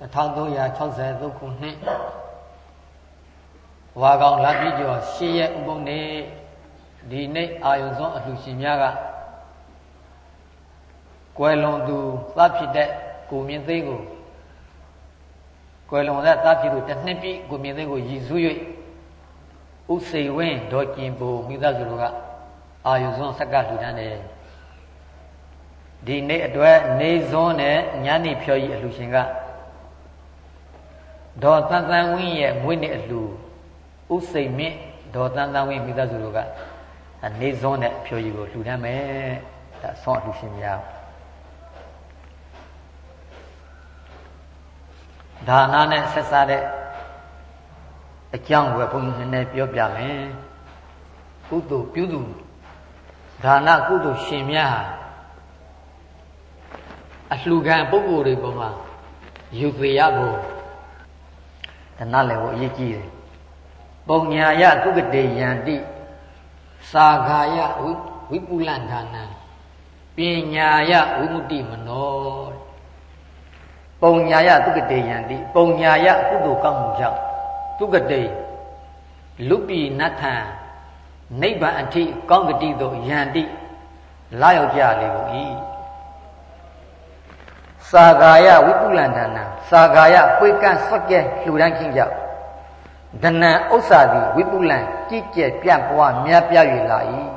1363ခုနှစ်ဝါကောင်လာပြီးကျော်ရှေ့ရက်ဥပုံနေ့ဒီနေ့အာယုံဆုံးအလှရှင်များကကွယ်လွန်သူသတ်ဖြစ်တဲ့ကိုမြင့်သိန်းကိုကွယ်လွန်တဲ့သတ်ဖြစ်သူတစ်နှစ်ပြည့်ကိုမြင့်သိန်းကိုရည်စူး၍ဥစိဝင်းဒေါ်ကျင်ပူမိသားစုတို့ကအာယုံဆုံးဆက်ကလှူဒန်းတယ်ဒီနေ့အတွက်နေစွန်းနဲ့ညနေဖြော်ကြီးအလှရှင်က ဒေါ်သန်သန်ဝင်းရဲ့မွေးနေ့အလှဥစိတ်မြင့်ဒေါ်သန်သန်ဝင်းမိသားစုတို့ကနေစွန်းနဲ့ဖြိုကြီးကိုလှူဒန်းမယ်ဒါဆောင်းအလှရှင်များဒါနနဲ့ဆက်စားတဲ့အကြောင်းကိုဘုန်းကြီးနည်းနည်းပြောပြမယ်ကုသိုလ်ပြုသူဒါနကုသိုလ်ရှင်များအလှခံပုဂ္ဂိုလ်တွေပေါ်မှာယူပေရဖို့ တဏလည်းကိုအရေးကြီးတယ်ပုံညာယသုကတေယန္တိသာဂာယဝိပုလန္ဌာနံပညာယဝိမု ക്തി မနောပုံညာယသုကတေယန္တိပုံညာယကုသိုလ်ကောင်းမှုကြောင့်သုကတေလူပိနတ်ထံနိဗ္ဗာန်အထိကောင်းကတိသို့ယန္တိလာရောက်ကြလေကို စာဂာယဝိပုလန္ဒနာစာဂာယပွေကန့်စက်ကဲလှူဒန်းခြင်းကြောင့်ဒဏံဥစ္စာသည်ဝိပုလံကြည်ကျက်ပြန့်ပွားမြတ်ပြ၍လာ၏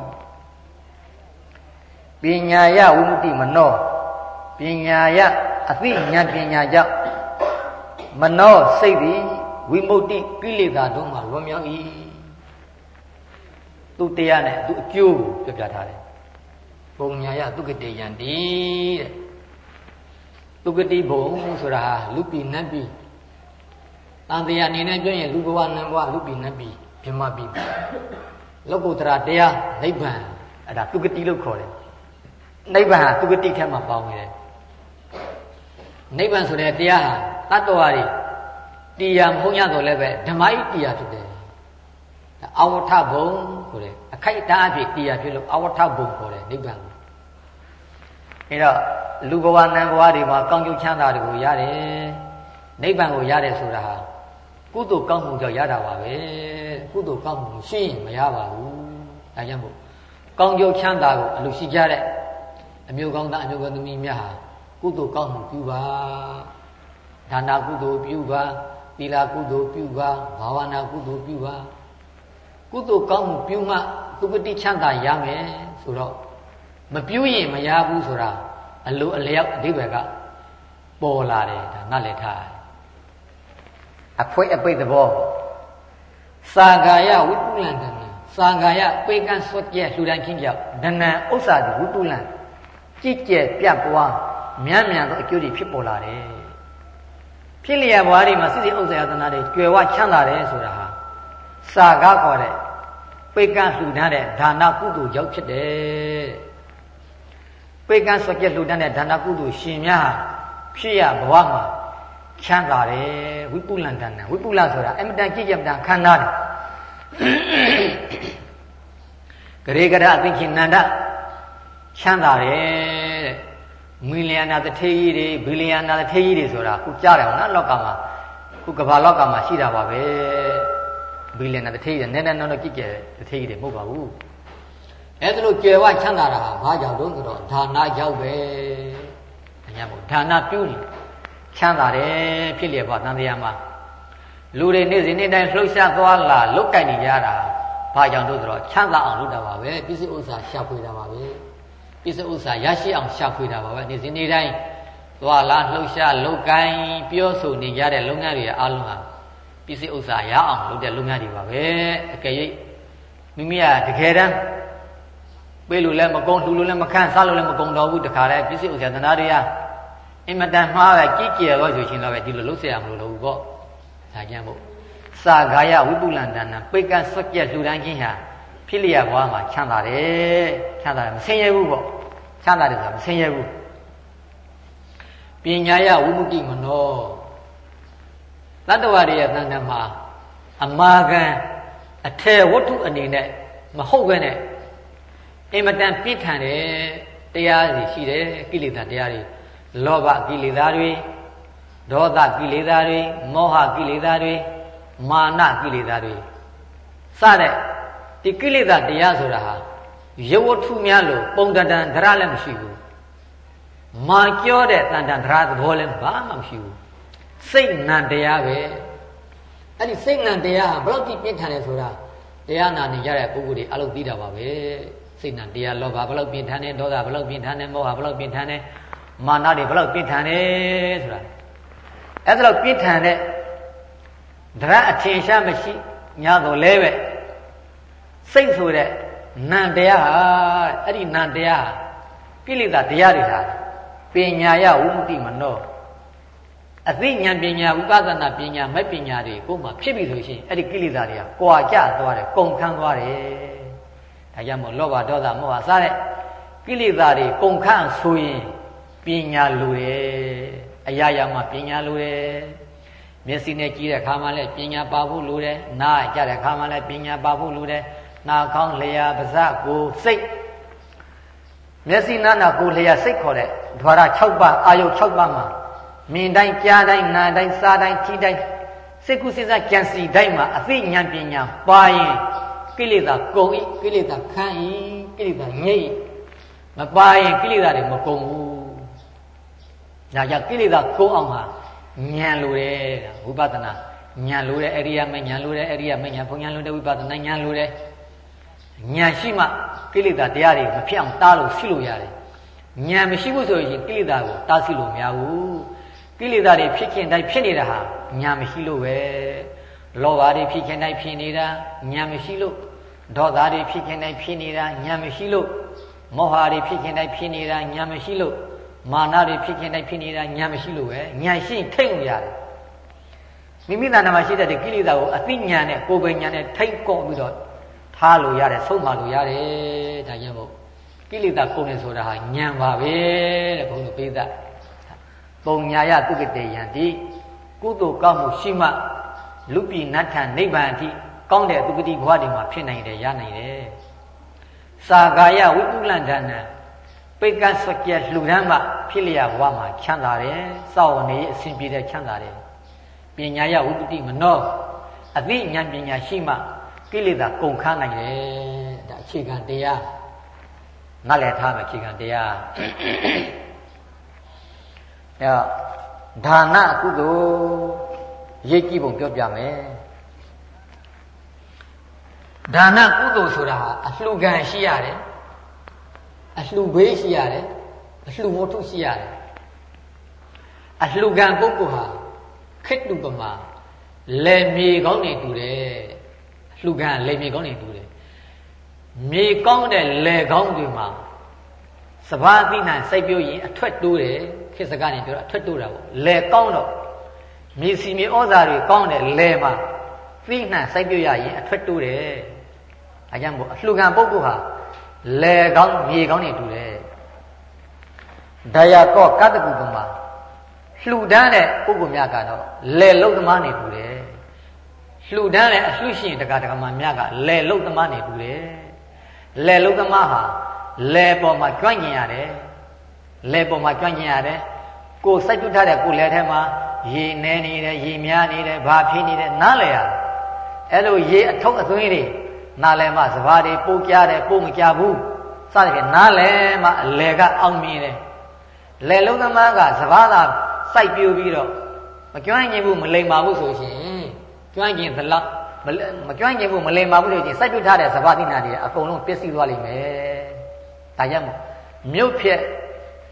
ပညာယဝိမုတိမနောပညာယအသိဉာဏ်ပညာကြောင့်မနောစိတ်သည်ဝိမု ക്തി ကိလေသာတို့မှလွန်မြောက်၏သူတရားနဲ့သူအကျိုးကိုပြပြထားတယ်ပုံညာယသူကတေယံတိတဲ့ သုကတိဘုံဆိုတာလူပြည်နတ်ပြည်တန်တရားအနေနဲ့ပြောရင်လူဘဝနတ်ဘဝလူပြည်နတ်ပြည်ပြမပြည်လောကုတ္တရာတရားနိဗ္ဗာန်အဲ့ဒါသုကတိလို့ခေါ်တယ်နိဗ္ဗာန်ဟာသုကတိထဲမှာပေါင်းနေတယ်နိဗ္ဗာန်ဆိုတဲ့တရားဟာတတ္တဝါတွေတရားမဟုတ်ရတော့လည်းပဲဓမ္မဤတရားဖြစ်တယ်အဝထဘုံဆိုတဲ့အခိုက်အတန့်အဖြစ်တရားဖြစ်လို့အဝထဘုံခေါ်တယ်နိဗ္ဗာန် အဲတော့လူဘဝနံဘဝတွေမှာကောင်းကျိုးချမ်းသာတွေကိုရတယ်နိဗ္ဗာန်ကိုရတယ်ဆိုတာဟာကုသိုလ်ကောင်းမှုကြောင့်ရတာပါပဲကုသိုလ်ကောင်းမှုရှိရင်မရပါဘူးဒါကြောင့်မို့ကောင်းကျိုးချမ်းသာကိုအလိုရှိကြတဲ့အမျိုးကောင်းသားအမျိုးကောင်းသမီးများဟာကုသိုလ်ကောင်းမှုပြုပါဒါနာကုသိုလ်ပြုပါသီလကုသိုလ်ပြုပါဘာဝနာကုသိုလ်ပြုပါကုသိုလ်ကောင်းမှုပြုမှသုပတိချမ်းသာရမယ်ဆိုတော့ မပြုရင်မရဘူးဆိုတာအလိုအလျောက်အဓိပ္ပာယ်ကပေါ်လာတယ်ဒါငါလည်းထားအဖွဲအပိတ်သဘောသာဂာယဝိပုလံဒနာသာဂာယပေကံဆွတ်ကျဲလှူဒန်းခြင်းကြောင့်ဒနံဥစ္စာတိဝိပုလံကြည်ကျဲပြတ်ပွားမြန်မြန်သောအကျိုးတွေဖြစ်ပေါ်လာတယ်ဖြစ်လျက်ဘွားတွေမှာစိစိဥစ္စာယသနာတွေကျွယ်ဝချမ်းသာတယ်ဆိုတာဟာစာကားခေါ်တဲ့ပေကံလှူဒန်းတဲ့ဒါနကုသိုလ်ရောက်ဖြစ်တယ် ပေကံဆွကျက်လှူဒန်းတဲ့ဒါနကုသိုလ်ရှင်များဖြစ်ရဘဝမှာချမ်းသာတယ်ဝိပုလန္တနာဝိပုလဆိုတာအမတန်ကြည်ကြမတန်ခန္ဓာတယ်ဂရေကရအသိချင်းနန္ဒချမ်းသာတယ်တဲ့မီလီယံနာတထေးကြီးတွေဘီလီယံနာတထေးကြီးတွေဆိုတာခုကြားတယ်ဟုတ်နော်လောကမှာခုကမ္ဘာလောကမှာရှိတာပါပဲဘီလီယံနာတထေးကြီးနည်းနည်းနော်နော်ကြည့်ကြတထေးကြီးတွေမဟုတ်ပါဘူး အဲ့ဒါလို့ကြွယ်ဝချမ်းသာတာဟာဘာကြောင့်တုံးဆိုတော့ဒါနရောက်ပဲအညာမို့ဒါနပြုနေချမ်းသာတယ်ဖြစ်လျက်ပါတန်တရားမှာလူတွေနေ့စဉ်နေ့တိုင်းလှုပ်ရှားသွားလာလုတ်ကြိုက်နေကြတာဘာကြောင့်တို့ဆိုတော့ချမ်းသာအောင်လုပ်တာပါပဲပြည့်စုံဥစ္စာရှာဖွေတာပါပဲပြည့်စုံဥစ္စာရရှိအောင်ရှာဖွေတာပါပဲနေ့စဉ်နေ့တိုင်းသွားလာလှုပ်ရှားလုတ်ကိုင်းပြောဆိုနေကြတဲ့လုပ်ငန်းတွေအားလုံးဟာပြည့်စုံဥစ္စာရအောင်လုပ်တဲ့လုပ်ငန်းတွေပါပဲအကယ်၍မိမိကတကယ်တမ်း ပေးလို့လည်းမကုန်းလူလို့လည်းမခန့်စားလို့လည်းမကုန်းတော့ဘူးတခါတည်းပြည့်စုံဆရာသနာတရားအင်မတန်မှားပဲကြည်ကြဲတော့ဆိုရှင်တော့ပဲဒီလိုလုံးဆရာမလို့လို့ပေါ့ဒါကြံဖို့စာဂါယဝိပုလန္တနာပိတ်ကဆွက်ပြက်လှူဒန်းခြင်းဟာဖြစ်လျက်ဘဝမှာချမ်းသာတယ်ချမ်းသာတယ်မဆင်းရဲဘူးပေါ့ချမ်းသာတယ်ဆိုတာမဆင်းရဲဘူးပညာယဝိမုတိမနောတတ္တဝရရဲ့တဏ္ဍမှာအမာခံအထေဝတ္ထုအနေနဲ့မဟုတ်ဘဲနဲ့ အင်မတန်ပြစ်ထန်တယ်တရားတွေရှိတယ်ကိလေသာတရားတွေလောဘကိလေသာတွေဒေါသကိလေသာတွေမောဟကိလေသာတွေမာနကိလေသာတွေစတဲ့ဒီကိလေသာတရားဆိုတာဟာရဝတ္ထုများလို့ပုံတန်တန်ဒရလည်းမရှိဘူးမာကြောတဲ့တန်တန်ဒရသဘောလည်းဘာမှမရှိဘူးစိတ်နံတရားပဲအဲ့ဒီစိတ်နံတရားဟာဘလို့ကြည့်ပြင်းထန်လဲဆိုတာတရားနာနေကြတဲ့ပုဂ္ဂိုလ်တွေအလုပ်သိတာပါပဲ စိတ်နံတရားလောဘဘလို့ပြင်းထန်တယ်ဒေါသဘလို့ပြင်းထန်တယ်မောဟဘလို့ပြင်းထန်တယ်မာနတွေဘလို့ပြင်းထန်တယ်ဆိုတာအဲ့ဒါလို့ပြင်းထန်တဲ့ဒရအထင်ရှားမရှိညာတော့လဲပဲစိတ်ဆိုတဲ့နံတရားဟာအဲ့ဒီနံတရားကိလေသာတရားတွေဟာပညာယဝုမတိမနောအသိဉာဏ်ပညာဥပဒနာပညာမဲ့ပညာတွေကိုမှဖြစ်ပြီဆိုရှင်အဲ့ဒီကိလေသာတွေကကွာကျသွားတယ်ကုန်ခန်းသွားတယ် ဒါကြောင့်မို့လောဘဒေါသမောဟစတဲ့ကိလေသာတွေကုန်ခန်းဆိုရင်ပညာလိုတယ်အရာရာမှာပညာလိုတယ်မျက်စိနဲ့ကြည့်တဲ့အခါမှလည်းပညာပါဖို့လိုတယ်နားကြတဲ့အခါမှလည်းပညာပါဖို့လိုတယ်နာခေါင်းလျာပါးစပ်ကိုစိတ်မျက်စိနာနာကိုလျာစိတ်ခေါ်တဲ့ဓဝရ6ပါးအာယု6ပါးမှာမြင်တိုင်းကြားတိုင်းနားတိုင်းစားတိုင်းထိတိုင်းစိတ်ကုစိစကြံစီတိုင်းမှာအသိဉာဏ်ပညာပါရင် ကိလေသာကုန်ဤကိလေသာခန့်ဤကိလေသာငြိမ့်မပါရင်ကိလေသာတွေမကုန်ဘူးဒါကြောင့်ကိလေသာကုန်အောင်ဟာဉာဏ်လိုတယ်ဝိပဿနာဉာဏ်လိုတယ်အရိယာမဉာဏ်လိုတယ်အရိယာမဉာဏ်ဘုံဉာဏ်လိုတယ်ဝိပဿနာဉာဏ်လိုတယ်ဉာဏ်ရှိမှကိလေသာတရားတွေမဖြစ်အောင်တားလို့ရှိလို့ရတယ်ဉာဏ်မရှိဘူးဆိုရင်ကိလေသာကိုတားဆီးလို့မရဘူးကိလေသာတွေဖြစ်ခင်တိုင်းဖြစ်နေတာဟာဉာဏ်မရှိလို့ပဲ လောဘတွေဖြစ်ခင်တိုင်းဖြစ်နေတာဉာဏ်မရှိလို့ဒေါသတွေဖြစ်ခင်တိုင်းဖြစ်နေတာဉာဏ်မရှိလို့မောဟတွေဖြစ်ခင်တိုင်းဖြစ်နေတာဉာဏ်မရှိလို့မာနတွေဖြစ်ခင်တိုင်းဖြစ်နေတာဉာဏ်မရှိလို့ပဲဉာဏ်ရှိထိတ်လို့ရတယ်မိမိတဏ္ဍာမှာရှိတဲ့ကိလေသာကိုအသိဉာဏ်နဲ့ကိုယ်ပိုင်ဉာဏ်နဲ့ထိတ်ကော့ပြီးတော့ထားလို့ရတယ်ဆုံးမလို့ရတယ်ဒါကြောင့်မို့ကိလေသာကုန်တယ်ဆိုတာဟာဉာဏ်ပါပဲတဲ့ဘုန်းကြီးပိသပုံညာယတုကတေယံတိကုသိုလ်ကောင်းမှုရှိမှ လူပြည်နတ်ထံနိဗ္ဗာန်အထိကောင်းတဲ့သုကတိဘဝတွေမှာဖြစ်နိုင်တယ်ရနိုင်တယ်စာကာယဝိပုလန္ဒနာပိကစကရလှူဒန်းမှဖြစ်လျက်ဘဝမှာချမ်းသာတယ်စောင့်နေအစဉ်ပြေတဲ့ချမ်းသာတယ်ပညာယဝိပတိမနောအသိဉာဏ်ပညာရှိမှကိလေသာကုန်ခန်းနိုင်တယ်ဒါအခြေခံတရားနားလည်ထားမယ်အခြေခံတရားအဲဒါနကုသိုလ် ရေးကြည့်ပုံပြောပြမယ်ဒါနကုသိုလ်ဆိုတာအလှူခံရှိရတယ်အလှူဘေးရှိရတယ်အလှူဝတ္ထုရှိရတယ်အလှူခံပုဂ္ဂိုလ်ဟာခိတ္တုပမာလေမြေကောင်းနေတူတယ်လှူခံလေမြေကောင်းနေတူတယ်မြေကောင်းတဲ့လေကောင်းတွေမှာစဘာတိနံစိုက်ပျိုးရင်အထွတ်တိုးတယ်ခေတ်စကနေပြောတာအထွတ်တိုးတာပေါ့လေကောင်းတော့ မြေစီမြေဩဇာတွေကောင်းတယ်လေမှာသီးနှံစိုက်ပျိုးရရင်အထွတ်တိုးတယ်အဲကြောင့်မို့အလှူခံပုဂ္ဂိုလ်ဟာလေကောင်းမြေကောင်းနေတူတယ်ဒယာကောကတ္တကုပမာလှူဒန်းတဲ့ပုဂ္ဂိုလ်များကတော့လေလုတ်သမားနေတူတယ်လှူဒန်းတဲ့အလှရှင်တက္ကတက္ကမများကလေလုတ်သမားနေတူတယ်လေလုတ်သမားဟာလေပေါ်မှာကြွန့်ကျင်ရတယ်လေပေါ်မှာကြွန့်ကျင်ရတယ်ကိုစိုက်တူထားတဲ့ကိုလေထဲမှာ ရေနေနေတယ်ရေများနေတယ်ဘာဖြစ်နေတယ်နားလေရအဲ့လိုရေအထုပ်အသွင်းတွေနားလဲမှစဘာတွေပို့ကြတယ်ပို့မကြဘူးစသဖြင့်နားလဲမှအလေကအောင်မြင်တယ်လေလုံးသမားကစဘာသာစိုက်ပြူပြီးတော့မကြွန့်ကျင်ဘူးမလိမ္မာဘူးဆိုရှင်ကြွန့်ကျင်သလောက်မကြွန့်ကျင်ဘူးမလိမ္မာဘူးဆိုရင်စိုက်ပြူထားတဲ့စဘာတိနာတွေအကုန်လုံးပျက်စီးသွားလိမ့်မယ်ဒါကြောင့်မို့မြုပ်ဖြက်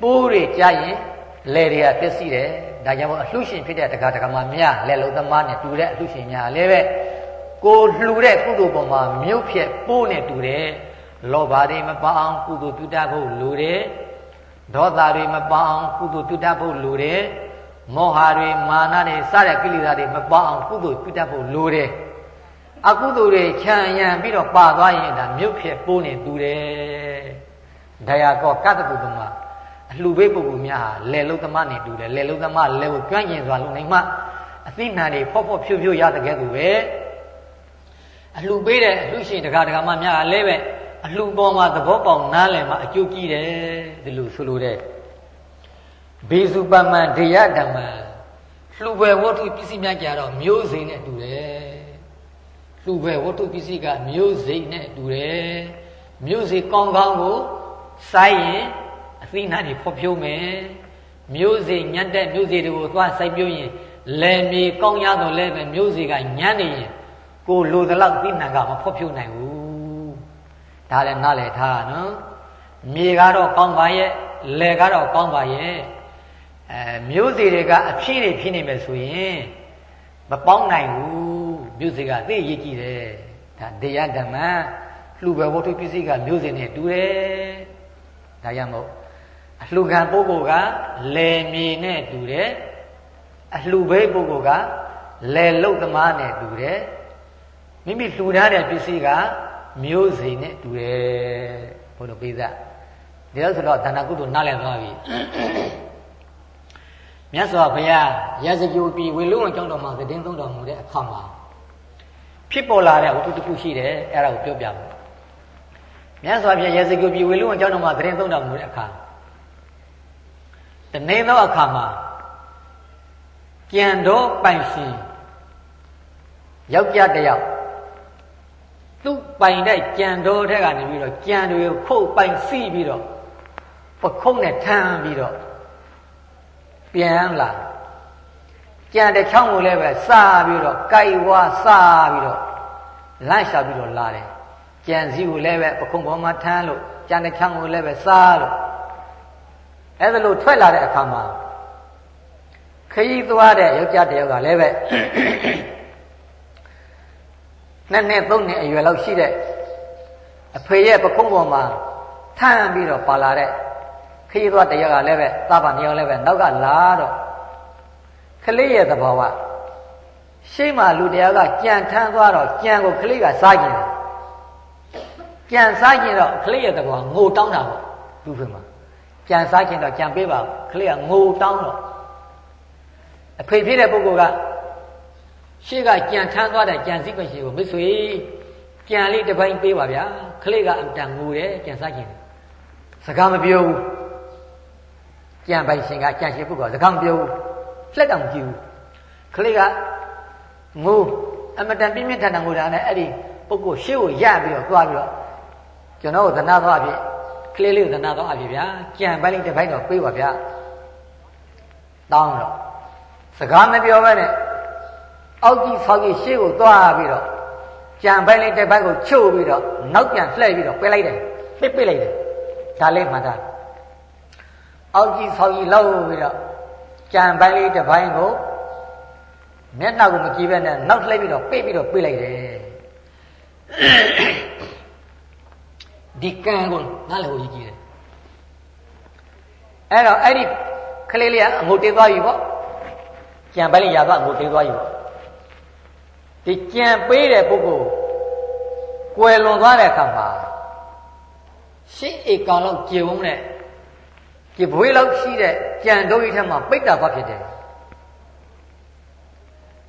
ပိုးတွေကြားရင်လေတွေကပျက်စီးတယ် ဒါကြောင့်မို့အလှရှင်ဖြစ်တဲ့တက္ကະတက္ကမများလက်လုံးသမားနဲ့တူတဲ့အလှရှင်များလည်းပဲကိုလှူတဲ့ကုသိုလ်ပေါ်မှာမြုပ်ဖြက်ပိုးနဲ့တူတယ်လောဘတွေမပအောင်ကုသိုလ်ပြုတတ်ဖို့လိုတယ်ဒေါသတွေမပအောင်ကုသိုလ်ပြုတတ်ဖို့လိုတယ်မောဟတွေမာနတွေစတဲ့ကိလေသာတွေမပအောင်ကုသိုလ်ပြုတတ်ဖို့လိုတယ်အကုသိုလ်တွေခြံရံပြီးတော့ပါသွားရင်ဒါမြုပ်ဖြက်ပိုးနဲ့တူတယ်ဒယာကောကတ္တကုတ္တမ အလှပေးပုဂ္ဂိုလ်များဟာလေလုံးသမားနဲ့တူတယ်လေလုံးသမားလေကိုကျွမ်းကျင်စွာလုပ်နိုင်မှအသိဉာဏ်တွေဖော့ဖော့ဖြိုးဖြိုးရတဲ့ကဲ့သို့ပဲအလှပေးတဲ့အလှရှင်တကာတကာမများကလည်းပဲအလှပေါ်မှာသဘောပေါက်နားလည်မှာအကျိုးကြီးတယ်ဒီလိုဆိုလိုတဲ့ဘေစုပမံဒေယဓမ္မလှူပဲဝတ္ထုပစ္စည်းများကြတော့မျိုးစိန်နဲ့တူတယ်လှူပဲဝတ္ထုပစ္စည်းကမျိုးစိန်နဲ့တူတယ်မျိုးစိကောင်းကောင်းကိုစိုက်ရင် အသီးနှံတွေဖော်ဖြိုးမယ်မျိုးစိညံ့တဲ့မျိုးစိတွေကိုသွားစိုက်ပြိုးရင်လယ်မြေကောင်းရတော့လည်းပဲမျိုးစိကညံ့နေရင်ကိုလိုသလောက်သီးနှံကမဖော်ဖြိုးနိုင်ဘူးဒါလည်းနားလည်ထားနော်မြေကတော့ကောင်းပါရဲ့လယ်ကတော့ကောင်းပါရဲ့အဲမျိုးစေတွေကအဖြစ်တွေဖြစ်နေမယ်ဆိုရင်မပေါင်းနိုင်ဘူးမျိုးစေကသိရည်ကြည့်တယ်ဒါတရားဓမ္မလှူပဲဝတ္ထုပစ္စည်းကမျိုးစေနဲ့တူတယ်ဒါကြောင့်မို့ အလှူခံပုဂ္ဂိုလ်ကလယ်မြေနဲ့တူတယ်အလှူဘေးပုဂ္ဂိုလ်ကလယ်လုတ်သမားနဲ့တူတယ်မိမိလှူထားတဲ့ပစ္စည်းကမျိုးစေနဲ့တူတယ်ဘုလိုပိသဒီလိုဆိုတော့ဒါနကုသိုလ်နားလည်သွားပြီမြတ်စွာဘုရားရဇဂိုပြီဝေလုံးဝကျောင်းတော်မှာသတင်းသုံးတော်မူတဲ့အခါမှာဖြစ်ပေါ်လာတဲ့ဝတ္ထုတစ်ခုရှိတယ်အဲ့ဒါကိုပြောပြမယ်မြတ်စွာဘုရားရဇဂိုပြီဝေလုံးဝကျောင်းတော်မှာသတင်းသုံးတော်မူတဲ့အခါ တနေ့သောအခါမှာကြံတော်ပိုင်ရှင်ယောက်ျားတစ်ယောက်သူ့ပိုင်တဲ့ကြံတော်ထက်ကနေပြီးတော့ကြံတွေကိုခုတ်ပိုင်စီးပြီးတော့ပခုံးနဲ့ထမ်းပြီးတော့ပြန်လာကြံတဲ့ချောင်းကိုလည်းပဲစားပြီးတော့ကြိုက်ဝါစားပြီးတော့လန့်ရှာပြီးတော့လာတယ်ကြံစည်းကိုလည်းပဲပခုံးပေါ်မှာထမ်းလို့ကြံတဲ့ချောင်းကိုလည်းပဲစားလို့ အဲ့ဒါလို့ထွက်လာတဲ့အခါမှာခရီးသွားတဲ့ယောက်ျားတယောက်ကလည်းပဲနှစ်နှစ်သုံးနှစ်အရွယ်လောက်ရှိတဲ့အဖေရဲ့ပခုံးပေါ်မှာထမ်းပြီးတော့ပါလာတဲ့ခရီးသွားတရားကလည်းပဲသဗ္ဗညောလည်းပဲနောက်ကလာတော့ကလေးရဲ့သဘောကရှေ့မှာလူတရားကကြံထမ်းသွားတော့ကြံကိုကလေးကစားကျင်တယ်ကြံစားကျင်တော့ကလေးရဲ့သဘောကငိုတောင်းတာပေါ့လူဖေမှာ ကြံစားကျင်တော့ကြံပေးပါကလေးကငိုတောင်းတော့အဖေဖြစ်တဲ့ပုဂ္ဂိုလ်ကရှေ့ကကြံထမ်းသွားတဲ့ကြံစည်းခွင့်ရှိကိုမဆွေကြံလေးတစ်ပိုင်းပေးပါဗျာကလေးကအတန်ငိုတယ်ကြံစားကျင်တယ်စကားမပြောဘူးကြံပိုင်ရှင်ကကြံရှင်ပုဂ္ဂိုလ်စကားမပြောဘူးလက်တောင်ကြည့်ဘူးခလေးကငိုအမတန်ပြင်းပြင်းထန်ထန်ငိုတာနဲ့အဲ့ဒီပုဂ္ဂိုလ်ရှေ့ကိုရပြီးတော့သွားပြီးတော့ကျွန်တော်ကိုသနာသွားအဖြစ်က လေးလေးကိုသနာသွားအဖြစ်ဗျာကြံပိုင်လေးတစ်ပိုင်းတော့ပေးပါဗျာတောင်းတော့စကားမပြောဘဲနဲ့အောက်ကြီးဆောက်ကြီးရှေ့ကိုသွားပြီးတော့ကြံပိုင်လေးတစ်ပိုင်းကိုချုပ်ပြီးတော့နောက်ပြန်လှည့်ပြီးတော့ပစ်လိုက်တယ်ပစ်ပစ်လိုက်တယ်ဒါလေးမှတ်သားအောက်ကြီးဆောက်ကြီးလောက်ပြီးတော့ကြံပိုင်းလေးတစ်ပိုင်းကိုမျက်နှာကိုမကြည့်ပဲနဲ့နောက်လှည့်ပြီးတော့ပိတ်ပြီးတော့ပြေးလိုက်တယ် ဒီကံကိုနားလည်ဖို့ရည်ကြည့်တယ်အဲ့တော့အဲ့ဒီကလေးလေးကအငုတ်တေးသွားပြီပေါ့ကြံပိုင်းလေးရသွားအငုတ်တေးသွားပြီပေါ့ဒီကြံပေးတဲ့ပုဂ္ဂိုလ်ကွယ်လွန်သွားတဲ့အခါမှာရှင်းဧကံလောက်ကျေဝုံးတဲ့ဒီဘွေးလောက်ရှိတဲ့ကြံတို့ဤထက်မှာပိတ်တာဘာဖြစ်တယ်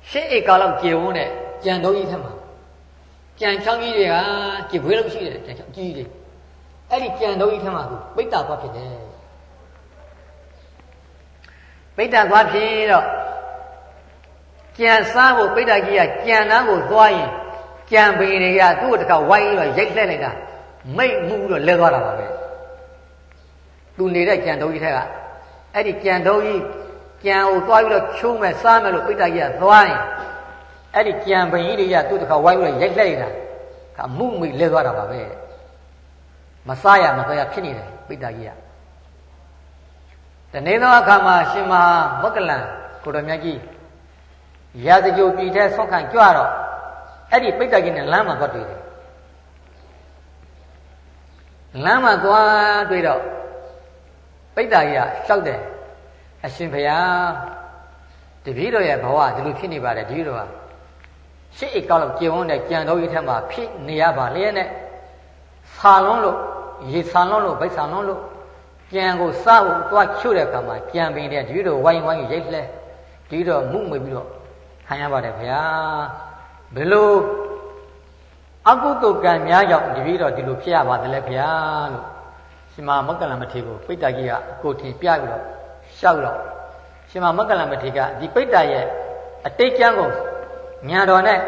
ရှင်းဧကလောက်ကျေဝုံးတဲ့ကြံတို့ဤထက်မှာကြံချောင်းကြီးတွေကဒီဘွေးလောက်ရှိတဲ့ကြံချောင်းကြီးတွေ အဲ့ဒီကြံတို့ဤထက်မှာပိတ်တာဘာဖြစ်တယ်ပိတ်တာဘာဖြစ်တော့ကြံစားဖို့ပိတ်တာကြီးကကြံနှန်းကိုသွားရင်ကြံပင်တွေကသူ့ကိုတခါဝိုင်းပြီးတော့ရိုက်လှဲ့လိုက်တာမိတ်မှုတော့လဲသွားတာပါပဲသူနေတဲ့ကြံတော်ကြီးထက်ကအဲ့ဒီကြံတော်ကြီးကြံကိုသွားပြီးတော့ချိုးမယ်စားမယ်လို့ပိဋကကြီးကသွားရင်အဲ့ဒီကြံပင်ကြီးတွေကသူ့တခါဝိုင်းပြီးတော့ရိုက်လိုက်တာကမှုမိလဲသွားတာပါပဲ မစားရမသွားရဖြစ်နေတယ်ပိဋကကြီးကတနေ့သောအခါမှာရှင်မမက္ကလန်ကိုတော်မြတ်ကြီးရာဇဂိုပြည်ထဲဆွန့်ခံကြွတော့အဲ့ဒီပိဋကကြီးနဲ့လမ်းမှာသွားတွေ့တယ်လမ်းမှာသွားတွေ့တော့ပိဋကကြီးကရှောက်တယ်အရှင်ဘုရားတပည့်တော်ရဲ့ဘဝဒီလိုဖြစ်နေပါတယ်တပည့်တော်ကရှစ်ဧကောက်လောက်ကျင်ဝန်းတဲ့ကြံတော်ကြီးထက်မှာဖြစ်နေရပါလျက်နဲ့ ဆာလွန်းလို့ရေဆာလွန်းလို့ဗိုက်ဆာလွန်းလို့ကြံကိုစားဖို့သွားချို့တဲ့အခါမှာကြံပင်တဲ့တပည့်တော်ဝိုင်းဝိုင်းရိတ်လဲတပည့်တော်မှုမွေပြီးတော့ခံရပါတယ်ဘုရားဘယ်လိုအကုသိုလ်ကံများကြောင့်တပည့်တော်ဒီလိုဖြစ်ရပါသလဲဘုရားလို့ရှင်မမက္ကလမထေကိုပိဋကကြီးကကိုထင်ပြပြီးတော့ရှောက်တော့ရှင်မမကလမထေကဒီပိဋ္ဌာရဲ့အတိတ်ကျမ်းကိုညာတော်နဲ့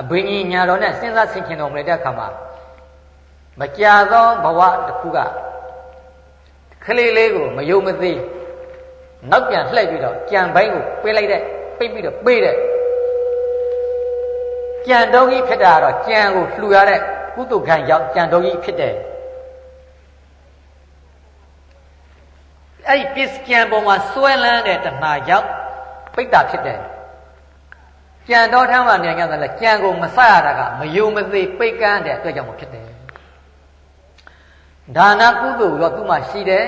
အဘိညာညာတော်နဲ့စဉ်းစားဆင်ခြင်တော်မူတဲ့အခါမှာ မကြာသောဘဝတစ်ခုကကလေးလေးကိုမယုံမသိနောက်ပြန်လှည့်ပြီးတော့ကြံပိုင်းကိုပေးလိုက်တဲ့ပိတ်ပြီးတော့ပေးတဲ့ကြံတော်ကြီးဖြစ်တာတော့ကြံကိုလှူရတဲ့ကုသခံကြောင့်ကြံတော်ကြီးဖြစ်တယ်အဲ့ဒီပစ္စကြံပေါ်မှာစွဲလန်းတဲ့တဏှာကြောင့်ပိတ်တာဖြစ်တယ်ကြံတော်ထမ်းမှနေကြတယ်ကြံကိုမဆရတာကမယုံမသိပိတ်ကန်းတဲ့အတွက်ကြောင့်ဖြစ်တယ် ဒါနကုသိုလ်တော့သူ့မှာရှိတယ်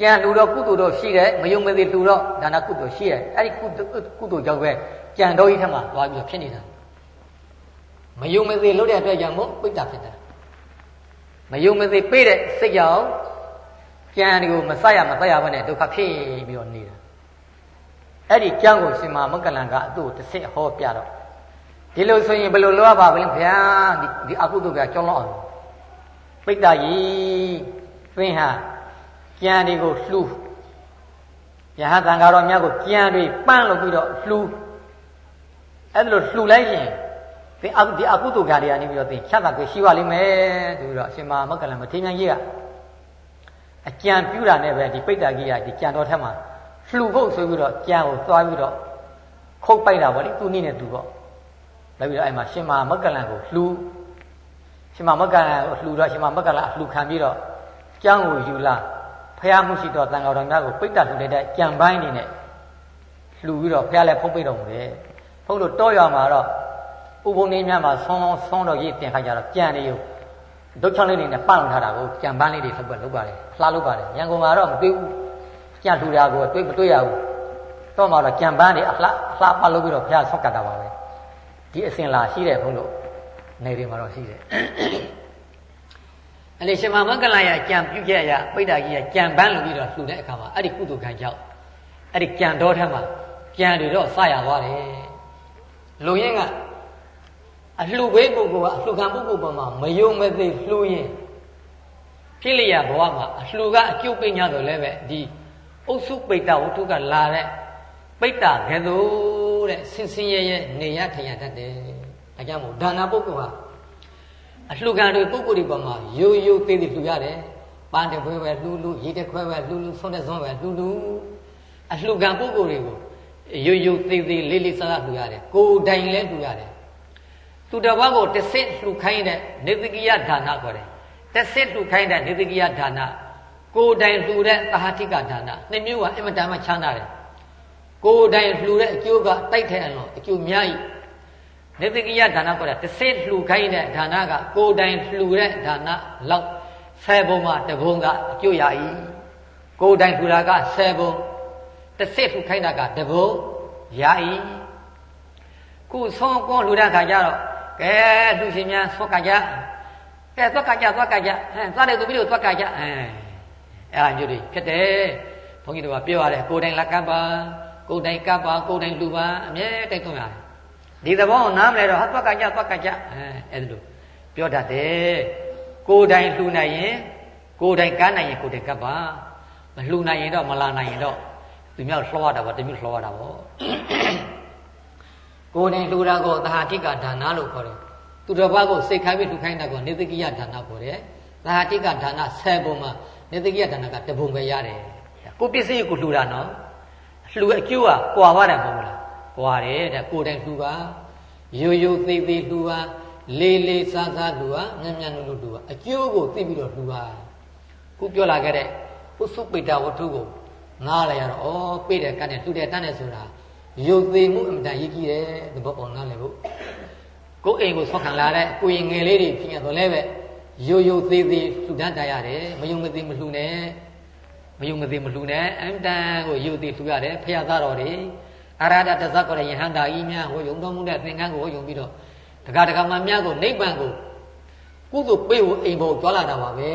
ကြံလူတော့ကုသိုလ်တော့ရှိတယ်မယုံမသိလူတော့ဒါနကုသိုလ်ရှိတယ်အဲ့ဒီကုသိုလ်ကုသိုလ်ကြောင့်ပဲကြံတော်ကြီးထက်မှာသွားပြီးတော့ဖြစ်နေတာမယုံမသိလို့တဲ့အတွက်ကြောင့်မို့ပိတ်တာဖြစ်တာမယုံမသိပေးတဲ့စိတ်ကြောင့်ကြံဒီကိုမဆက်ရမဆက်ရဘဲနဲ့ဒုက္ခဖြစ်ပြီးတော့နေတာအဲ့ဒီကြံကိုရှင်မမကလန်ကအသူ့တစ်စစ်ဟောပြတော့ဒီလိုဆိုရင်ဘယ်လိုလုပ်ရပါဘလဲဗျာဒီဒီအကုသိုလ်ကကြောင်းလောက်အောင် ပိတ္တကြီးသင်ဟာကြံတွေကိုလှူယဟန်တန်ဃာတော်များကိုကြံတွေပန်းလို့ပြီးတော့လှူအဲ့ဒါလိုလှူလိုက်ရင်သင်ဒီအကုသိုလ်ကတွေကနေပြီးတော့သင်ချမ်းသာကိုရှိပါလိမ့်မယ်ဆိုပြီးတော့အရှင်မမကလန်မထေရကြီးကအကြံပြူတာနဲ့ပဲဒီပိတ္တကြီးကဒီကြံတော်ထက်မှာလှူဖို့ဆိုပြီးတော့ကြံကိုသွားပြီးတော့ခုတ်ပိုက်တာဗောလေသူနည်းနဲ့သူပေါ့နောက်ပြီးတော့အဲ့မှာရှင်မမကလန်ကိုလှူ ရှင်မမကလန်ကိုလှူတော့ရှင်မမကလန်လှူခံပြီးတော့ကြံကိုယူလာဖះမှုရှိတော်တန်တော်တော်များကိုပိတ္တလှူတဲ့ကြံပိုင်းနေနဲ့လှူပြီးတော့ဖះလည်းဖုတ်ပိတ်တော်မူတယ်ဖုတ်လို့တောရွာမှာတော့ဥပုံနေများမှာဆောင်းဆောင်းတော့ရေးတင်ခါကြတော့ကြံနေရောဒုတ်ချောင်းလေးတွေနဲ့ပတ်လုံထားတာကိုကြံပန်းလေးတွေထုတ်ပတ်လုပ်ပါတယ်လှလုပ်ပါတယ်ရန်ကုန်မှာတော့မတွေ့ဘူးကြံထူတာကိုတွေ့မတွေ့ရဘူးတော့မှတော့ကြံပန်းတွေအလှအလှပတ်လုပ်ပြီးတော့ဘုရားဆောက်ကတ်တာပါပဲဒီအစဉ်လာရှိတယ်ဘုန်းတို့ နေတွေမှာတော့ရှိတယ်အဲ့ဒီရှင်မမကလရကြံပြုခဲ့ရပိဋ္ဌာကြီးကကြံပန်းလို့ပြီးတော့လှူတဲ့အခါမှာအဲ့ဒီကုသကံကြောင့်အဲ့ဒီကြံတော်ထက်မှာကြံတွေတော့စရသွားတယ်လူရင်းကအလှဘေးပုဂ္ဂိုလ်ကအလှခံပုဂ္ဂိုလ်ပေါ်မှာမယုံမသိလှူရင်ဖြစ်လျက်ဘဝမှာအလှကအကျုပ်ပညာဆိုလည်းပဲဒီအုပ်စုပိတ္တဝတ္ထုကလာတဲ့ပိတ္တကဲ့သို့တဲ့ဆင်းဆင်းရဲရဲနေရထင်ရတတ်တယ်။ အဲကြောင့်မို့ဒါနာပုဂ္ဂိုလ်ဟာအလှခံတွေပုဂ္ဂိုလ်တွေပေါ်မှာယိုယိုသေးသေးလှူရတယ်။ပန်းတစ်ခွဲပဲလှူလှူရေတစ်ခွဲပဲလှူလှူဆုံးတဲ့ဆုံးပဲလှူလှူအလှခံပုဂ္ဂိုလ်တွေကိုယိုယိုသေးသေးလေးလေးစားစားလှူရတယ်။ကိုယ်တိုင်လည်းလှူရတယ်သူတစ်ပါးကိုတစ်စစ်လှူခိုင်းတဲ့နေသကိယဒါနခေါ်တယ်တစ်စစ်လှူခိုင်းတဲ့နေသကိယဒါနကိုယ်တိုင်လှူတဲ့သဟာတိကဒါနနှစ်မျိုးကအင်မတန်မှချမ်းသာတယ်ကိုယ်တိုင်လှူတဲ့အကျိုးကတိုက်ထဲအလွန်အကျိုးများကြီး နေသကိယဒါနခေါ်တဲ့တစ်စစ်လှူခိုင်းတဲ့ဒါနကကိုယ်တိုင်လှူတဲ့ဒါနလောက်ဆယ်ဘုံမှာတဘုံကအကျိုးရ၏ကိုယ်တိုင်လှူတာကဆယ်ဘုံတစ်စစ်လှူခိုင်းတာကတဘုံရ၏ခုဆုံးကောလှူတဲ့ခါကျတော့ကဲလူရှင်များသွက်ကကြကဲသွက်ကကြသွက်ကကြဟမ်သွားတယ်သူပြီးတော့သွက်ကကြအဲအဲ့ဒါမျိုးတွေဖြစ်တယ်ဘုန်းကြီးတို့ကပြောရတယ်ကိုယ်တိုင်လက်ကပ်ပါကိုယ်တိုင်ကပ်ပါကိုယ်တိုင်လူပါအမြဲတိုက်တွန်းရတယ် ဒီသဘောကိုနားမလဲတော့ဟာသွက်ကကြသွက်ကကြအဲအဲ့ဒါလိုပြောတတ်တယ်ကိုယ်တိုင်လှူနိုင်ရင်ကိုယ်တိုင်ကမ်းနိုင်ရင်ကိုယ်တိုင်ကပ်ပါမလှူနိုင်ရင်တော့မလာနိုင်ရင်တော့သူများလှောရတာပေါ့တမျိုးလှောရတာပေါ့ကိုယ်တိုင်လှူတာကိုသဟာတိကဒါနလို့ခေါ်တယ်သူတစ်ပါးကိုစိတ်ခိုင်းပြီးလှူခိုင်းတာကိုနေတကိယဒါနခေါ်တယ်သဟာတိကဒါန10ပုံမှာနေတကိယဒါနကတပုံပဲရတယ်ကိုပစ္စည်းကိုလှူတာနော်လှူအကျိုးကကွာပါတယ်မဟုတ်လား ကွာတယ်တဲ့ကိုယ်တိုင်လှူပါရိုးရိုးသေးသေးလှူပါလေးလေးစားစားလှူပါညံ့ညံ့လို့လှူပါအကျိုးကိုသိပြီးတော့လှူပါခုပြောလာခဲ့တဲ့ဥစုပိတ္တဝတ္ထုကိုငားလိုက်ရတော့ဩပိတဲ့ကတ်နဲ့လှူတဲ့တန်းနဲ့ဆိုတာရုပ်သေးမှုအမှန်တန်ရည်ကြီးတယ်သဘောပေါက်နားလည်ဖို့ကိုယ်အိမ်ကိုဆောက်ခံလာတဲ့ကိုရင်ငယ်လေးတွေဖြစ်ရတော့လည်းပဲရိုးရိုးသေးသေးလှူဒန်းတတ်ရတယ်မယုံမသိမလှူနဲ့မယုံမသိမလှူနဲ့အမ်တန်ကိုရိုးသေးလှူရတယ်ဖရာသားတော်တွေ အာရဒတဇတ်ကောရယဟန္တာကြီးများဟိုယုံတော်မူတဲ့သင်္ကန်းကိုဟိုယုံပြီးတော့တက္ကတက္ကမများကိုနိဗ္ဗာန်ကိုကုသိုလ်ပေးဖို့အိမ်ဖို့ကြွားလာတာပါပဲ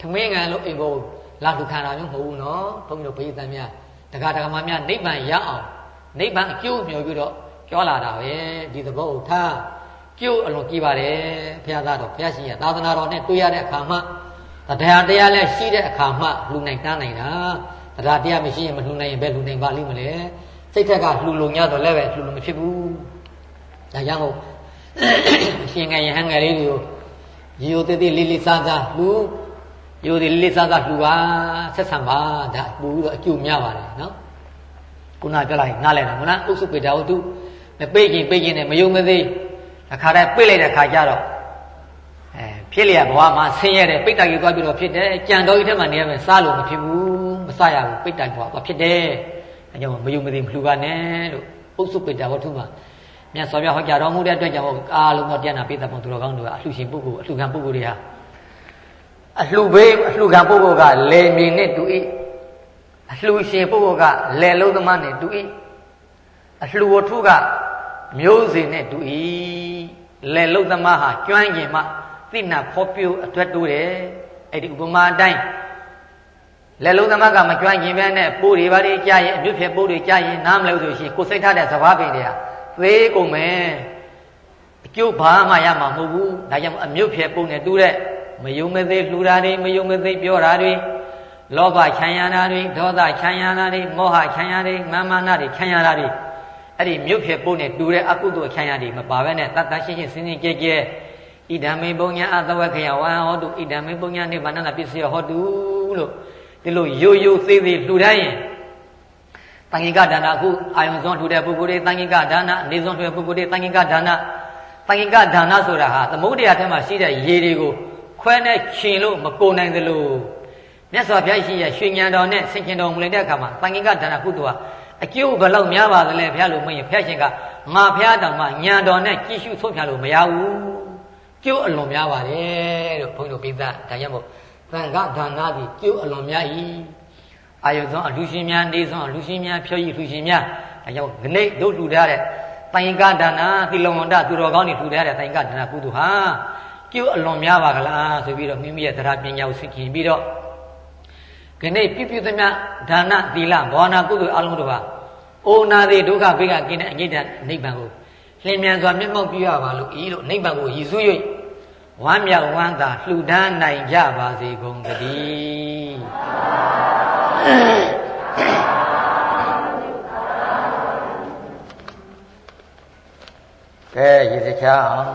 ထမင်းငံလို့အိမ်ဖို့လာလူခံတာမျိုးမဟုတ်ဘူးနော်ဘုန်းကြီးတို့ဘိသံများတက္ကတက္ကမများနိဗ္ဗာန်ရအောင်နိဗ္ဗာန်အကျိုးမျှော်ပြီးတော့ပြောလာတာပဲဒီသဘောကိုထားကျိုးအလွန်ကြည်ပါတယ်ဘုရားသားတော်ဘုရားရှင်ရဲ့သာသနာတော်နဲ့တွေ့ရတဲ့အခါမှတရားတရားလည်းရှိတဲ့အခါမှလူနိုင်တန်းနိုင်တာတရားတရားမရှိရင်မလှူနိုင်ရင်ဘယ်လှူနိုင်ပါလိမ့်မလဲ စိတ်ထက်ကလှူလုံရတော့လည်းပဲလှူလို့မဖြစ်ဘူးဒါကြောင့်မို့ရှင်ငယ်ရဟန်းငယ်လေးတွေကိုရေရိုသေးသေးလေးလေးစားစားလှူရေရိုသေးလေးလေးစားစားလှူပါဆက်ဆံပါဒါပူပြီးတော့အကျိုးများပါတယ်နော်ခုနပြောလိုက်နားလည်တယ်မလားဥစ္စုပေတာဝတ္ထုမပိတ်ခင်ပိတ်ခင်နဲ့မယုံမသေးအခါတိုင်းပိတ်လိုက်တဲ့ခါကျတော့အဲဖြစ်လျက်ဘဝမှာဆင်းရဲတယ်ပိတ်တိုင်ကြီးသွားပြီးတော့ဖြစ်တယ်ကြံတော်ကြီးထဲမှာနေရမယ်စားလို့မဖြစ်ဘူးမစားရဘူးပိတ်တိုင်ဘဝသွားဖြစ်တယ် အဲကြောင့်မယုံမသိမလှူပါနဲ့လို့ဥစ္စုပေတာဝတ္ထုမှာမြတ်စွာဘုရားဟောကြားတော်မူတဲ့အတွက်ကြောင့်အားလုံးသောတရားနာပိဿပုံသူတော်ကောင်းတို့ကအလှရှင်ပုဂ္ဂိုလ်အလှခံပုဂ္ဂိုလ်တွေဟာအလှဘေးအလှခံပုဂ္ဂိုလ်ကလေမြေနဲ့တူ၏အလှရှင်ပုဂ္ဂိုလ်ကလေလုံးသမားနဲ့တူ၏အလှဝတ္ထုကမျိုးစေနဲ့တူ၏လေလုံးသမားဟာကျွမ်းကျင်မှသိနာဖော်ပြအတွက်တူတယ်အဲ့ဒီဥပမာအတိုင်း လက်လုံးသမားကမကျွမ်းကျင်ပဲနဲ့ပိုးတွေဘာတွေကြားရင်အမြုပ်ဖြစ်ပိုးတွေကြားရင်နားမလဲဆိုရှင်ကိုစိတ်ထားတဲ့စဘာပင်တွေကသေးကုန်မယ်အကျိုးဘာမှရမှာမဟုတ်ဘူးဒါကြောင့်အမြုပ်ဖြစ်ပုံနဲ့တူတဲ့မယုံမသေးလှူတာတွေမယုံမသေးပြောတာတွေလောဘချမ်းရတာတွေဒေါသချမ်းရတာတွေမောဟချမ်းရတာတွေမာမာနတွေချမ်းရတာတွေအဲ့ဒီမြုပ်ဖြစ်ပုံနဲ့တူတဲ့အကုသိုလ်ချမ်းရတွေမပါဘဲနဲ့တတ်တရှင်းရှင်းစင်းစင်းကြဲကြဲဣဒံမေပုံညာအသဝခေယဝံဟောတုဣဒံမေပုံညာနိဗ္ဗာန်နာပစ္စယဟောတုလို့ ဒီလိုရိုးရိုးသေးသေးလှူတိုင်းရင်တန်ခိကဒါနအခုအာယုံစွန်းထူတဲ့ပုဂ္ဂိုလ်တွေတန်ခိကဒါနနေစွန်းထူတဲ့ပုဂ္ဂိုလ်တွေတန်ခိကဒါနတန်ခိကဒါနဆိုတာဟာသမုဒ္ဒရာထဲမှာရှိတဲ့ရေတွေကိုခွဲနဲ့ရှင်လို့မကုန်နိုင်သလိုမြတ်စွာဘုရားရှိရဲ့ရွှေဉဏ်တော်နဲ့ဆင်ခြင်တော်မူလိုက်တဲ့အခါမှာတန်ခိကဒါနကုသိုလ်ဟာအကျိုးဘယ်လောက်များပါသလဲဘုရားလို့မင်းဘုရားရှင်ကငါဘုရားတောင်မှဉာဏ်တော်နဲ့ကြည့်ရှုဆုံးဖြတ်လို့မရဘူးကျိုးအလွန်များပါတယ်လို့ဘုန်းကြီးတို့ပြသဒါကြောင့်မို့ သံဃဒါနသည်ကျိုးအလွန်များ၏အာယုဆုံးအလူရှင်များနေဆုံးအလူရှင်များဖြောဤလူရှင်များဒါကြောင့်ဒီနေ့တို့လှူထားတဲ့တိုင်ကဒါနသီလဝန္တသူတော်ကောင်းတွေလှူထားတဲ့တိုင်ကဒါနကုသိုလ်ဟာကျိုးအလွန်များပါကလားဆိုပြီးတော့မိမိရဲ့တရားပညာကိုသိခင်ပြီးတော့ဒီနေ့ပြည့်ပြည့်သမျှဒါနသီလဘာဝနာကုသိုလ်အလုံးတို့ဟာအိုနာသေးဒုက္ခဘေးကกินတဲ့အငိဋ္ဌနိဗ္ဗာန်ကိုလင်းမြန်စွာမျက်မှောက်ပြုရပါလို့ဤလို့နိဗ္ဗာန်ကိုရည်စူး၍ ဝမ်းမြောက်ဝမ်းသာလှူဒန်းနိုင်ကြပါစေကုန်သတည်းကဲရည်စချအောင်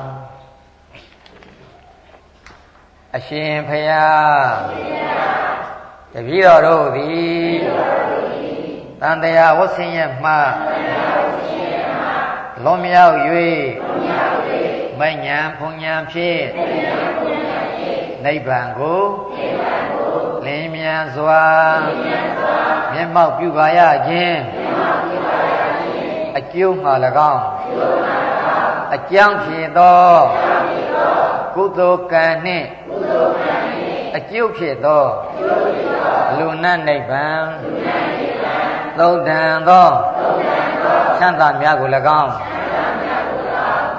အရှင်ဖယားတပည့်တော်တို့သည်တန်တရားဝဆင်းရဲ့မှလွန်မြောက်၍ မဉ္ဇဉ်ဖုန်ညာဖြင့်နိဗ္ဗာန်ကိုလင်းမြန်စွာမျက်မှောက်ပြုပါရခြင်းအကျိုးမှ၎င်းအကြောင်းဖြစ်သောကုသိုလ်ကံနှင့်အကျုပ်ဖြစ်သောလူနတ်နိဗ္ဗာန်သုဒ္ဓံသောချမ်းသာများကို၎င်း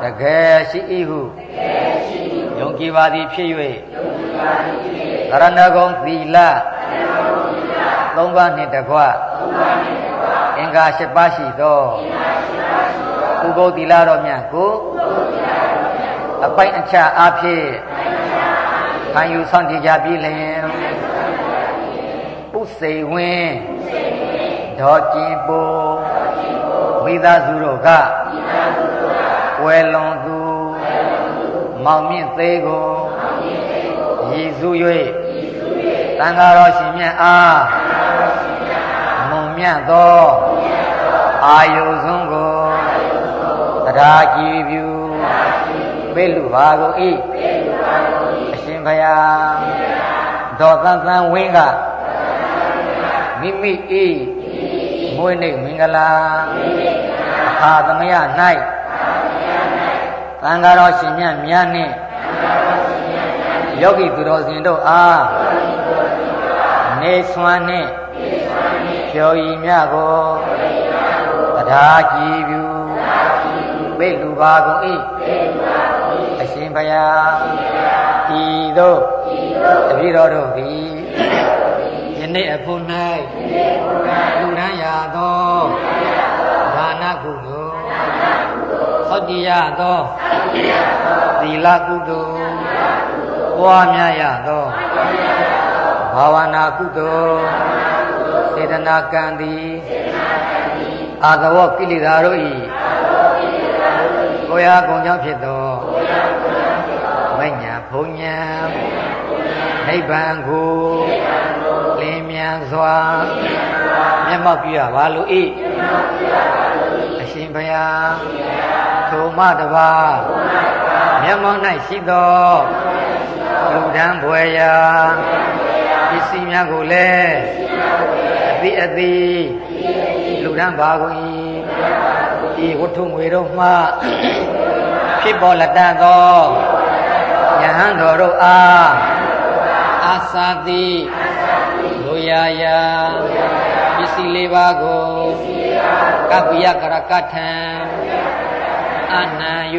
တကယ်ရှိ၏ဟုယုံကြည်ပါသည်ဖြစ်၍သရဏဂုံသီလသုံးပါးနှင့်တကွအင်္ဂါ၈ပါးရှိသောဥပုသီလတော်မြတ်ကိုအပိုင်အခြားအားဖြင့်ခံယူဆောင်တည်ကြပြီလျင်ပုစိဝင်းဒေါ်ကျင်ပိုမိသားစုတို့က ဝယ်လွန်သူမောင်မြင့်သေးကိုရည်စု၍တန်ဃာတော်ရှင်မြတ်အားမုံမြတ်သောအာယုစွန်းကိုတရားကြည်ပြုပေလူပါကိုဤအရှင်ဘုရားဒေါသံသံဝင်းကမိမိဤမွေးနေ့မင်္ဂလာအခါသမယ၌ သံဃာတော်ရှင်မြတ်များနှင့်ယောဂီသူတော်စင်တို့အားနေဆွမ်းနှင့်ဖြော်ဤမြကိုတရားကြည်ပြုပိတ်လူပါကုန်၏အရှင်ဘုရားဤသို့တပည့်တော်တို့သည်ယနေ့အဖို့၌လူရန်ရသောဒါနကုသိုလ် သောတိယသောသီလကုသိုလ်ပွားများရသောဘာဝနာကုသိုလ်စေစေတနာကံသည်အာသဝကိလေသာတို့၏ကိုရာကုံကြောင့်ဖြစ်သောမိညာဘုံညာနိဗ္ဗာန်ကိုလင်းမြန်စွာမျက်မှောက်ပြုရပါလို၏အရှင်ဘုရား ထိုမတပါမျက်မှောက်၌ရှိသောလူဒန်းဘွယ်ရာပစ္စည်းများကိုလည်းအတိအတိလူဒန်းပါကုန်၏ဤဝတ္ထုငွေတို့မှဖြစ်ပေါ်လက်တတ်သောယဟန်တော်တို့အားအာသာတိလိုရာယာပစ္စည်းလေးပါးကိုကပ္ပိယကရကထံ အနံ၍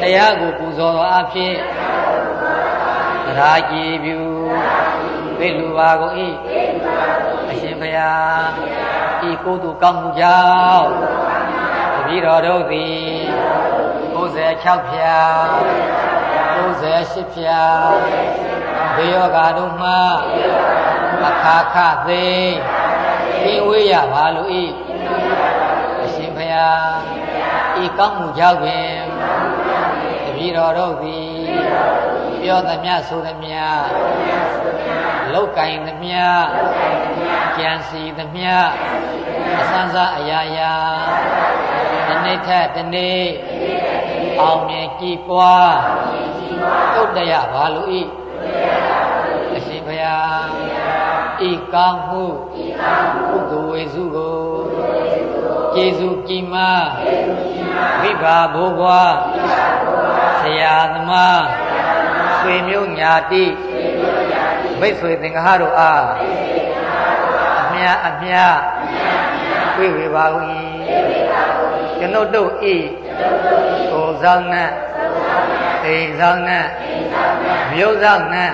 တရားကိုပူဇော်သောအဖြစ်ရာကြည်ပြုသိလူပါကုန်၏အရှင်ဘုရားဤကိုယ်သူကောင်းမှုကြောင့်တပည့်တော်တို့သည်96ဖြာ98ဖြာဘေယောဂါတို့မှအခါခသိသိဝေးရပါလို့ဤအရှင်ဘုရား ဤကောင်းမှုကြောင့်ပင်တပည့်တော်တို့သည်ပြောသမျှဆိုသမျှလောက်ကင်သမျှကြံစီသမျှအစမ်းစားအရာရာတနေ့ထက်တနေ့အောင်မြင်ကြည်ပွားတုတ်တရပါလို့ဤအရှင်ဘုရားဤကောင်းမှုကုသိုလ်ဝေစုကိုကျေစုကြည်မာ မိဘဘိုးဘွားဆရာသမားဆွေမျိုးညာတိမိတ်ဆွေသင်္ဃာတို့အားအမြအမြဝိဝေပါကုန်၏ကျွန်ုပ်တို့ဤကိုဆောင်နဲ့အိမ်ဆောင်နဲ့မြို့ဆောင်နဲ့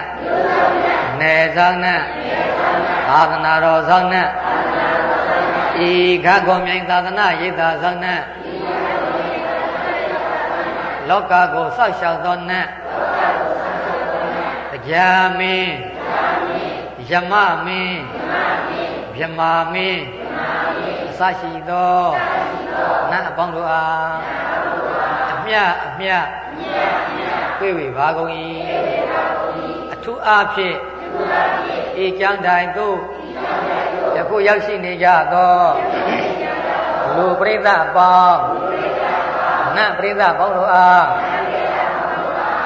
နယ်ဆောင်နဲ့သာသနာတော်ဆောင်နဲ့ဤခါကုန်မြိုင်သာသနာရိပ်သာဆောင်နဲ့ လောကကိုဆောက်ရှောက်သောနဲ့တရားမင်းယမမင်းမြမာမင်းအစရှိသောနတ်အပေါင်းတို့အားအမြအမြပြေဝေပါကုန်၏အထူးအားဖြင့်ဤကျမ်းတိုင်သို့ယခုရောက်ရှိနေကြသောလူပရိသတ်အပေါင်း နတ်ပရိသတ်ပေါင်းတို့အား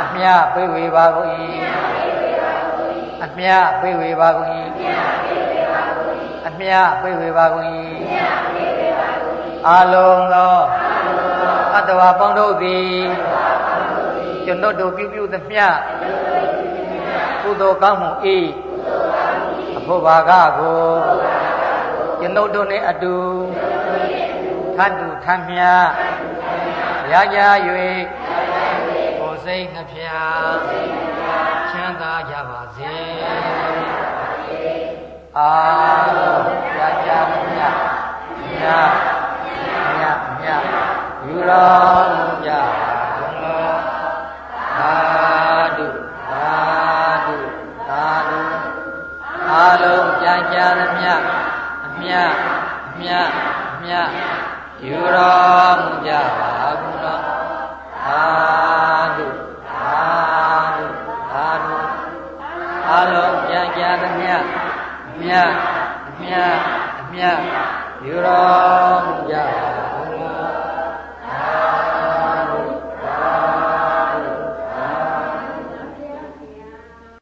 အမြပြေဝေပါကုန်၏အမြပြေဝေပါကုန်၏အမြပြေဝေပါကုန်၏အာလုံးသောအတ္တဝါပေါင်းတို့သည်ကျွန်တော်တို့ပြုပြုသမျှကုသိုလ်ကောင်းမှုဤအဖို့ဘာကကိုကျွန်တော်တို့နဲ့အတူထတ်တူထမ်းမြ ရကြ၍ကိုယ်စိတ်နှဖျားချမ်းသာကြပါစေအာရကြမြမြမြမြယူတော်မူကြဘုံတော်သာဓုသာဓုသာဓုအာလုံးကြံကြသမျှအမြအမြအမြယူတော်မူကြပါဘုံတော်သာ ဓုသာဓုသာဓုအာလုံးကြံကြသမျှအမြအမြအမြယူတော်မူကြပါ